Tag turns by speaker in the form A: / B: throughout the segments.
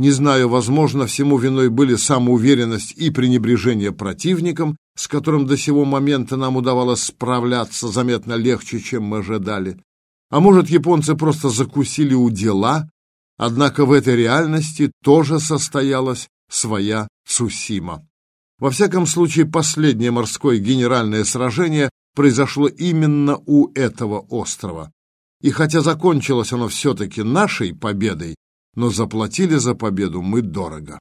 A: Не знаю, возможно, всему виной были самоуверенность и пренебрежение противником, с которым до сего момента нам удавалось справляться заметно легче, чем мы ожидали. А может, японцы просто закусили у дела, однако в этой реальности тоже состоялась своя Цусима. Во всяком случае, последнее морское генеральное сражение произошло именно у этого острова. И хотя закончилось оно все-таки нашей победой, но заплатили за победу мы дорого.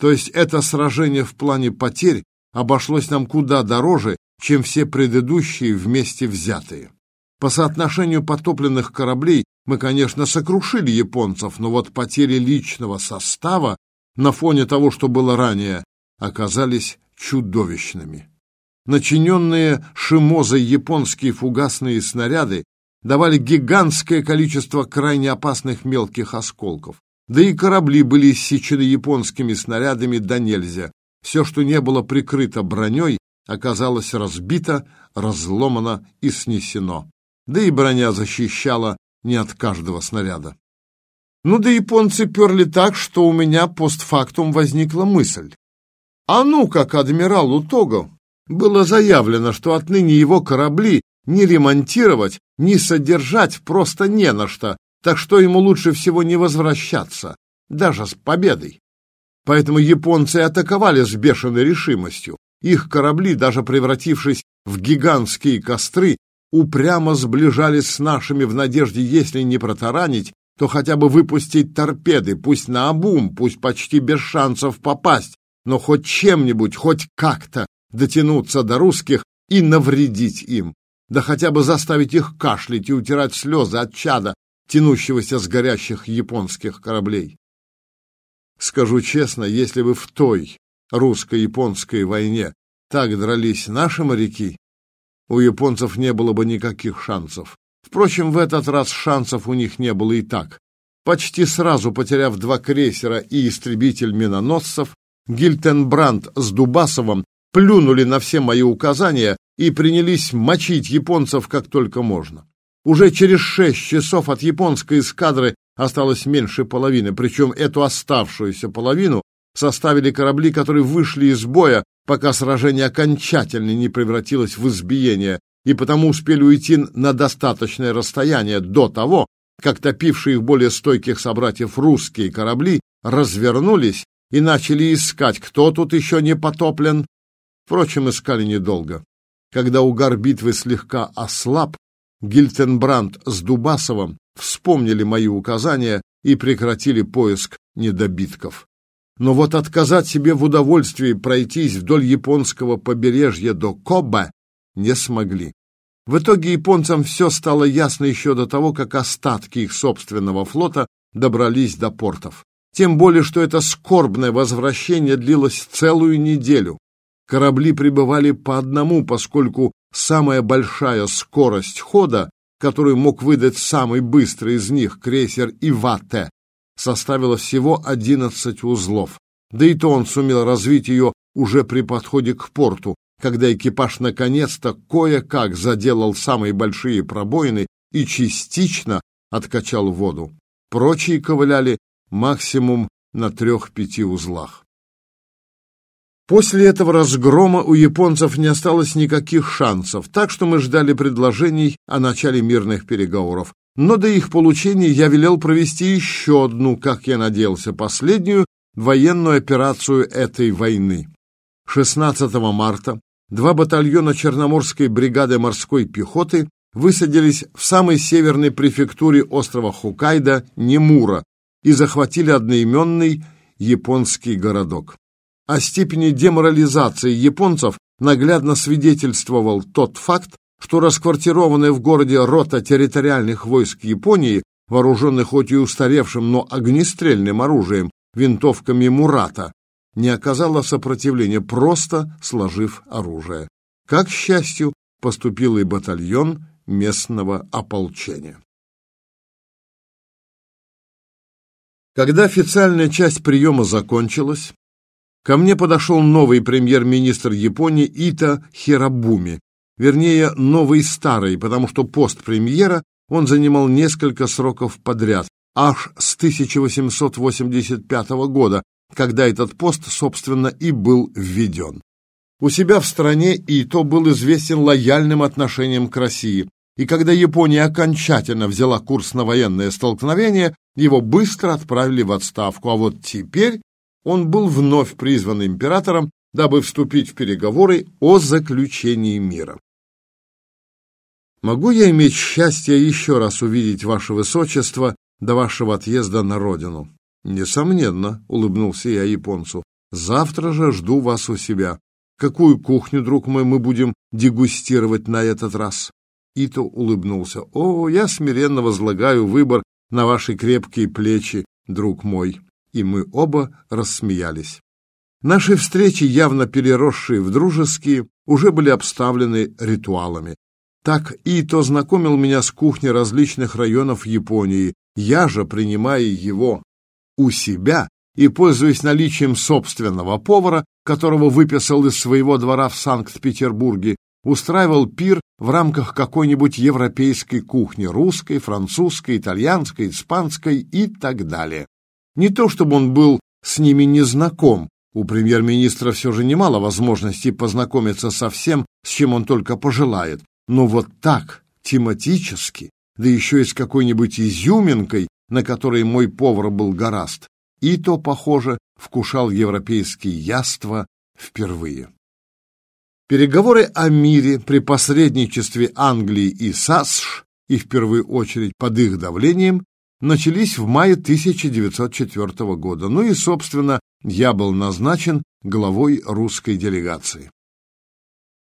A: То есть это сражение в плане потерь обошлось нам куда дороже, чем все предыдущие вместе взятые. По соотношению потопленных кораблей мы, конечно, сокрушили японцев, но вот потери личного состава на фоне того, что было ранее, оказались чудовищными. Начиненные шимозой японские фугасные снаряды давали гигантское количество крайне опасных мелких осколков. Да и корабли были иссечены японскими снарядами до нельзя. Все, что не было прикрыто броней, оказалось разбито, разломано и снесено. Да и броня защищала не от каждого снаряда. Ну да японцы перли так, что у меня постфактум возникла мысль. А ну, как адмиралу Того, было заявлено, что отныне его корабли не ремонтировать, не содержать просто не на что, так что ему лучше всего не возвращаться, даже с победой. Поэтому японцы атаковали с бешеной решимостью. Их корабли, даже превратившись в гигантские костры, упрямо сближались с нашими в надежде, если не протаранить, то хотя бы выпустить торпеды, пусть на обум, пусть почти без шансов попасть, но хоть чем-нибудь, хоть как-то дотянуться до русских и навредить им, да хотя бы заставить их кашлять и утирать слезы от чада, тянущегося с горящих японских кораблей. Скажу честно, если бы в той русско-японской войне так дрались наши моряки, у японцев не было бы никаких шансов. Впрочем, в этот раз шансов у них не было и так. Почти сразу потеряв два крейсера и истребитель миноносцев, Гильтенбранд с Дубасовым плюнули на все мои указания и принялись мочить японцев как только можно. Уже через шесть часов от японской эскадры осталось меньше половины, причем эту оставшуюся половину составили корабли, которые вышли из боя, пока сражение окончательно не превратилось в избиение, и потому успели уйти на достаточное расстояние до того, как топившие их более стойких собратьев русские корабли развернулись и начали искать, кто тут еще не потоплен. Впрочем, искали недолго. Когда угар битвы слегка ослаб, Гильтенбранд с Дубасовым вспомнили мои указания и прекратили поиск недобитков. Но вот отказать себе в удовольствии пройтись вдоль японского побережья до Кобе не смогли. В итоге японцам все стало ясно еще до того, как остатки их собственного флота добрались до портов. Тем более, что это скорбное возвращение длилось целую неделю. Корабли прибывали по одному, поскольку самая большая скорость хода, которую мог выдать самый быстрый из них, крейсер Ивате, составила всего 11 узлов. Да и то он сумел развить ее уже при подходе к порту, когда экипаж наконец-то кое-как заделал самые большие пробоины и частично откачал воду. Прочие ковыляли максимум на трех-пяти узлах. После этого разгрома у японцев не осталось никаких шансов, так что мы ждали предложений о начале мирных переговоров. Но до их получения я велел провести еще одну, как я надеялся, последнюю военную операцию этой войны. 16 марта два батальона Черноморской бригады морской пехоты высадились в самой северной префектуре острова Хоккайдо Немура и захватили одноименный японский городок. О степени деморализации японцев наглядно свидетельствовал тот факт, что расквартированная в городе рота территориальных войск Японии, вооруженных хоть и устаревшим, но огнестрельным оружием, винтовками Мурата, не оказала сопротивления, просто сложив оружие. Как, к счастью, поступил и батальон местного ополчения. Когда официальная часть приема закончилась, ко мне подошел новый премьер-министр Японии Ита Хирабуми, вернее, новый старый, потому что пост премьера он занимал несколько сроков подряд, аж с 1885 года, когда этот пост, собственно, и был введен. У себя в стране Ито был известен лояльным отношением к России, и когда Япония окончательно взяла курс на военное столкновение, его быстро отправили в отставку, а вот теперь он был вновь призван императором, дабы вступить в переговоры о заключении мира. «Могу я иметь счастье еще раз увидеть ваше высочество до вашего отъезда на родину?» «Несомненно», — улыбнулся я японцу. «Завтра же жду вас у себя. Какую кухню, друг мой, мы будем дегустировать на этот раз?» Ито улыбнулся. «О, я смиренно возлагаю выбор на ваши крепкие плечи, друг мой». И мы оба рассмеялись. Наши встречи, явно переросшие в дружеские, уже были обставлены ритуалами. Так Ито знакомил меня с кухней различных районов Японии. Я же, принимая его у себя и пользуясь наличием собственного повара, которого выписал из своего двора в Санкт-Петербурге, устраивал пир в рамках какой-нибудь европейской кухни, русской, французской, итальянской, испанской и так далее. Не то чтобы он был с ними не знаком, у премьер-министра все же немало возможностей познакомиться со всем, с чем он только пожелает, но вот так, тематически, да еще и с какой-нибудь изюминкой, на которой мой повар был гораст, и то, похоже, вкушал европейские яства впервые. Переговоры о мире при посредничестве Англии и САСШ, и в первую очередь под их давлением, начались в мае 1904 года. Ну и, собственно, я был назначен главой русской делегации.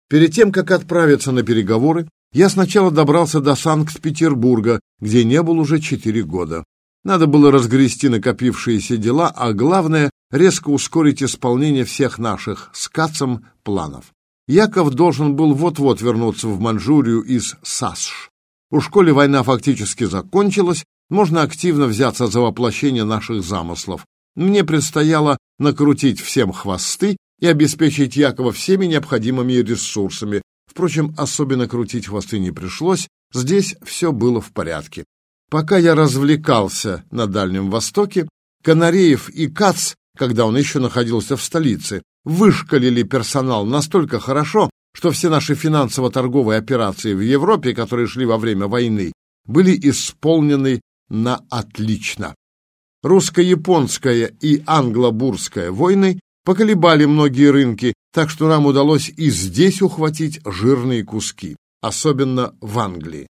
A: Перед тем, как отправиться на переговоры, я сначала добрался до Санкт-Петербурга, где не был уже четыре года. Надо было разгрести накопившиеся дела, а главное — резко ускорить исполнение всех наших с Кацем планов. Яков должен был вот-вот вернуться в Манчжурию из САСШ. У школе война фактически закончилась, можно активно взяться за воплощение наших замыслов. Мне предстояло накрутить всем хвосты и обеспечить Якова всеми необходимыми ресурсами. Впрочем, особенно крутить хвосты не пришлось, здесь все было в порядке. Пока я развлекался на Дальнем Востоке, Канареев и Кац, когда он еще находился в столице, вышкалили персонал настолько хорошо, что все наши финансово-торговые операции в Европе, которые шли во время войны, были исполнены на отлично. Русско-японская и англо-бурская войны поколебали многие рынки, так что нам удалось и здесь ухватить жирные куски, особенно в Англии.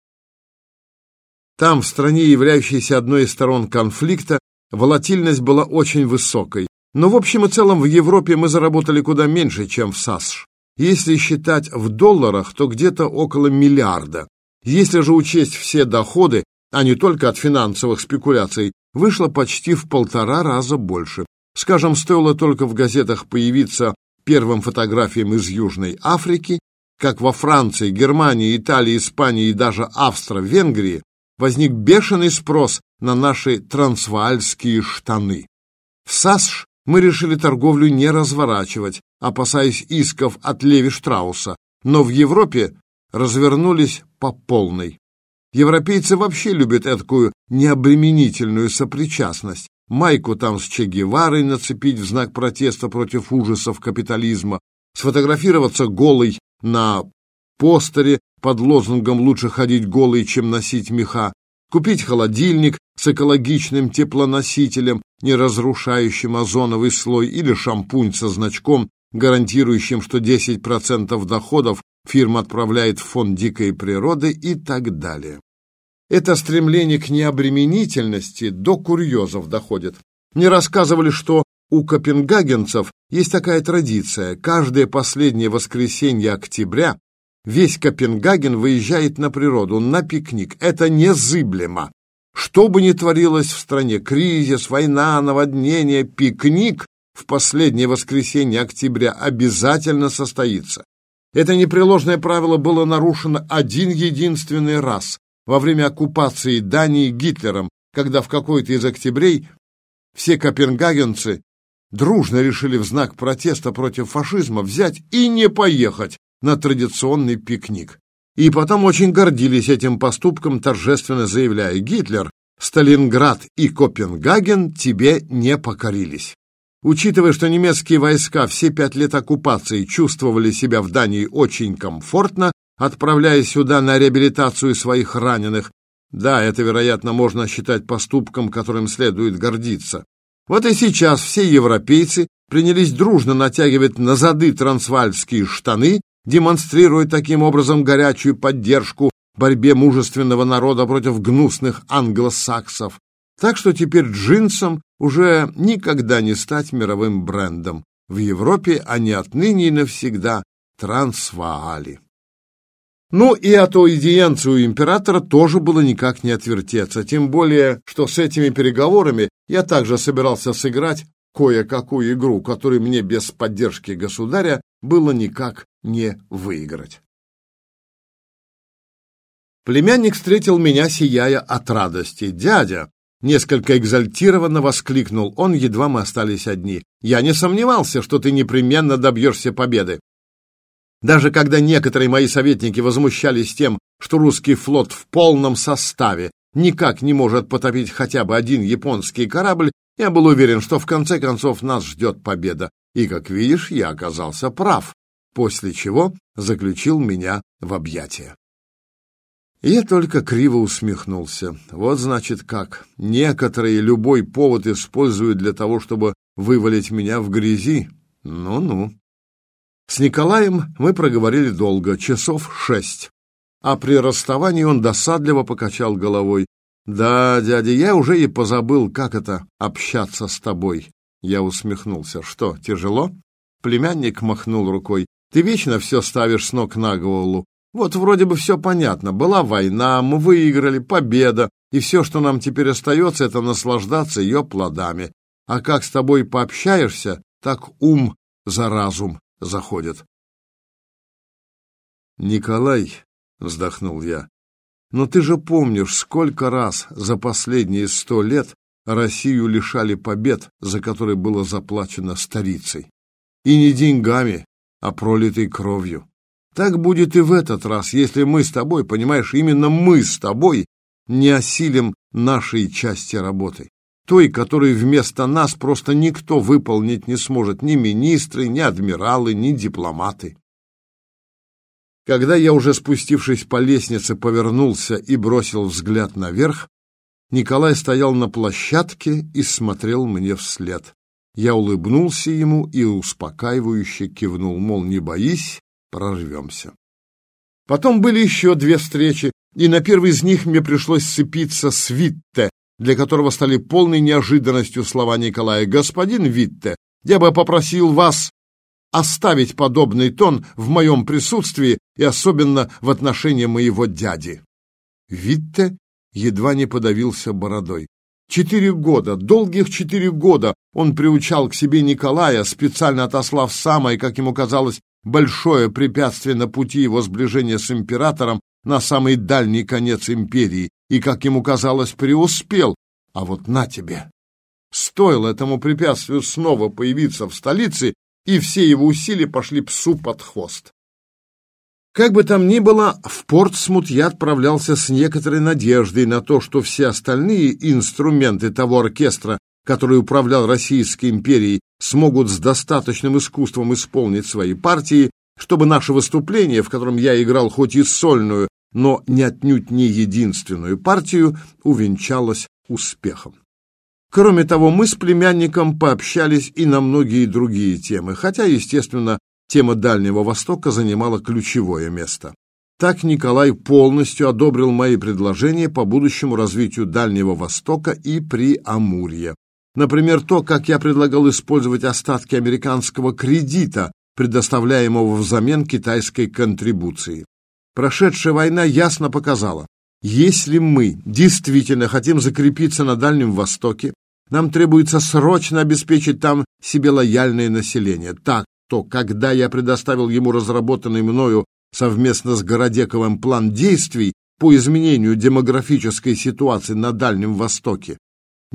A: Там, в стране, являющейся одной из сторон конфликта, волатильность была очень высокой, но в общем и целом в Европе мы заработали куда меньше, чем в САСШ. Если считать в долларах, то где-то около миллиарда. Если же учесть все доходы, а не только от финансовых спекуляций, вышло почти в полтора раза больше. Скажем, стоило только в газетах появиться первым фотографиям из Южной Африки, как во Франции, Германии, Италии, Испании и даже Австро-Венгрии возник бешеный спрос на наши трансваальские штаны. В САСШ мы решили торговлю не разворачивать, опасаясь исков от Леви Штрауса, но в Европе развернулись по полной. Европейцы вообще любят такую необременительную сопричастность. Майку там с Че Геварой нацепить в знак протеста против ужасов капитализма, сфотографироваться голой на постере под лозунгом «Лучше ходить голый, чем носить меха», купить холодильник с экологичным теплоносителем, не разрушающим озоновый слой, или шампунь со значком, гарантирующим, что 10% доходов фирма отправляет в фонд дикой природы и так далее. Это стремление к необременительности до курьезов доходит. Мне рассказывали, что у копенгагенцев есть такая традиция. Каждое последнее воскресенье октября весь Копенгаген выезжает на природу, на пикник. Это незыблемо. Что бы ни творилось в стране, кризис, война, наводнение, пикник в последнее воскресенье октября обязательно состоится. Это непреложное правило было нарушено один единственный раз во время оккупации Дании Гитлером, когда в какой-то из октябрей все копенгагенцы дружно решили в знак протеста против фашизма взять и не поехать на традиционный пикник. И потом очень гордились этим поступком, торжественно заявляя, Гитлер Сталинград и Копенгаген тебе не покорились. Учитывая, что немецкие войска все пять лет оккупации чувствовали себя в Дании очень комфортно, отправляя сюда на реабилитацию своих раненых, да, это, вероятно, можно считать поступком, которым следует гордиться. Вот и сейчас все европейцы принялись дружно натягивать на зады трансвальские штаны, демонстрируя таким образом горячую поддержку борьбе мужественного народа против гнусных англосаксов. Так что теперь джинсам уже никогда не стать мировым брендом. В Европе они отныне и навсегда трансваали. Ну и от аудиенции у императора тоже было никак не отвертеться, тем более, что с этими переговорами я также собирался сыграть кое-какую игру, которую мне без поддержки государя было никак не выиграть. Племянник встретил меня, сияя от радости. «Дядя!» — несколько экзальтированно воскликнул он, едва мы остались одни. «Я не сомневался, что ты непременно добьешься победы. Даже когда некоторые мои советники возмущались тем, что русский флот в полном составе никак не может потопить хотя бы один японский корабль, я был уверен, что в конце концов нас ждет победа. И, как видишь, я оказался прав, после чего заключил меня в объятия. Я только криво усмехнулся. Вот значит как. Некоторые любой повод используют для того, чтобы вывалить меня в грязи. Ну-ну. С Николаем мы проговорили долго, часов шесть. А при расставании он досадливо покачал головой. «Да, дядя, я уже и позабыл, как это — общаться с тобой». Я усмехнулся. «Что, тяжело?» Племянник махнул рукой. «Ты вечно все ставишь с ног на голову. Вот вроде бы все понятно. Была война, мы выиграли, победа, и все, что нам теперь остается, это наслаждаться ее плодами. А как с тобой пообщаешься, так ум за разум заходят. «Николай», — вздохнул я, — «но ты же помнишь, сколько раз за последние сто лет Россию лишали побед, за которые было заплачено старицей. И не деньгами, а пролитой кровью. Так будет и в этот раз, если мы с тобой, понимаешь, именно мы с тобой не осилим нашей части работы той, которую вместо нас просто никто выполнить не сможет, ни министры, ни адмиралы, ни дипломаты. Когда я, уже спустившись по лестнице, повернулся и бросил взгляд наверх, Николай стоял на площадке и смотрел мне вслед. Я улыбнулся ему и успокаивающе кивнул, мол, не боись, прорвемся. Потом были еще две встречи, и на первой из них мне пришлось сцепиться с Витте, для которого стали полной неожиданностью слова Николая. «Господин Витте, я бы попросил вас оставить подобный тон в моем присутствии и особенно в отношении моего дяди». Витте едва не подавился бородой. Четыре года, долгих четыре года он приучал к себе Николая, специально отослав самое, как ему казалось, большое препятствие на пути его сближения с императором на самый дальний конец империи и, как ему казалось, преуспел. А вот на тебе! Стоило этому препятствию снова появиться в столице, и все его усилия пошли псу под хвост. Как бы там ни было, в Портсмут я отправлялся с некоторой надеждой на то, что все остальные инструменты того оркестра, который управлял Российской империей, смогут с достаточным искусством исполнить свои партии, чтобы наше выступление, в котором я играл хоть и сольную, но не отнюдь не единственную партию, увенчалось успехом. Кроме того, мы с племянником пообщались и на многие другие темы, хотя, естественно, тема Дальнего Востока занимала ключевое место. Так Николай полностью одобрил мои предложения по будущему развитию Дальнего Востока и при Амурье. Например, то, как я предлагал использовать остатки американского кредита, предоставляемого взамен китайской контрибуции. Прошедшая война ясно показала, если мы действительно хотим закрепиться на Дальнем Востоке, нам требуется срочно обеспечить там себе лояльное население. Так, то, когда я предоставил ему разработанный мною совместно с Городековым план действий по изменению демографической ситуации на Дальнем Востоке,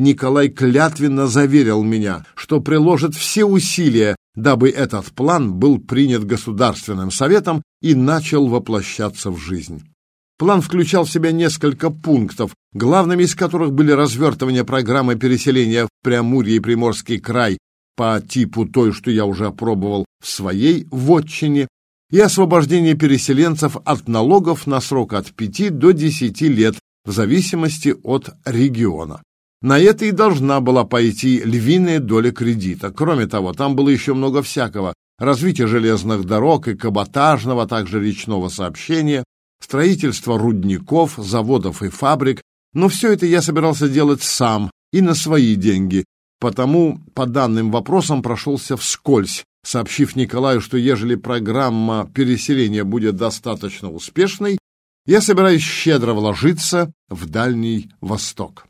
A: Николай клятвенно заверил меня, что приложит все усилия, дабы этот план был принят Государственным Советом и начал воплощаться в жизнь. План включал в себя несколько пунктов, главными из которых были развертывание программы переселения в Преамурье и Приморский край по типу той, что я уже опробовал в своей вотчине, и освобождение переселенцев от налогов на срок от 5 до 10 лет в зависимости от региона. На это и должна была пойти львиная доля кредита. Кроме того, там было еще много всякого. Развитие железных дорог и каботажного, а также речного сообщения, строительство рудников, заводов и фабрик, но все это я собирался делать сам и на свои деньги, потому по данным вопросам прошелся вскользь, сообщив Николаю, что ежели программа переселения будет достаточно успешной, я собираюсь щедро вложиться в Дальний Восток.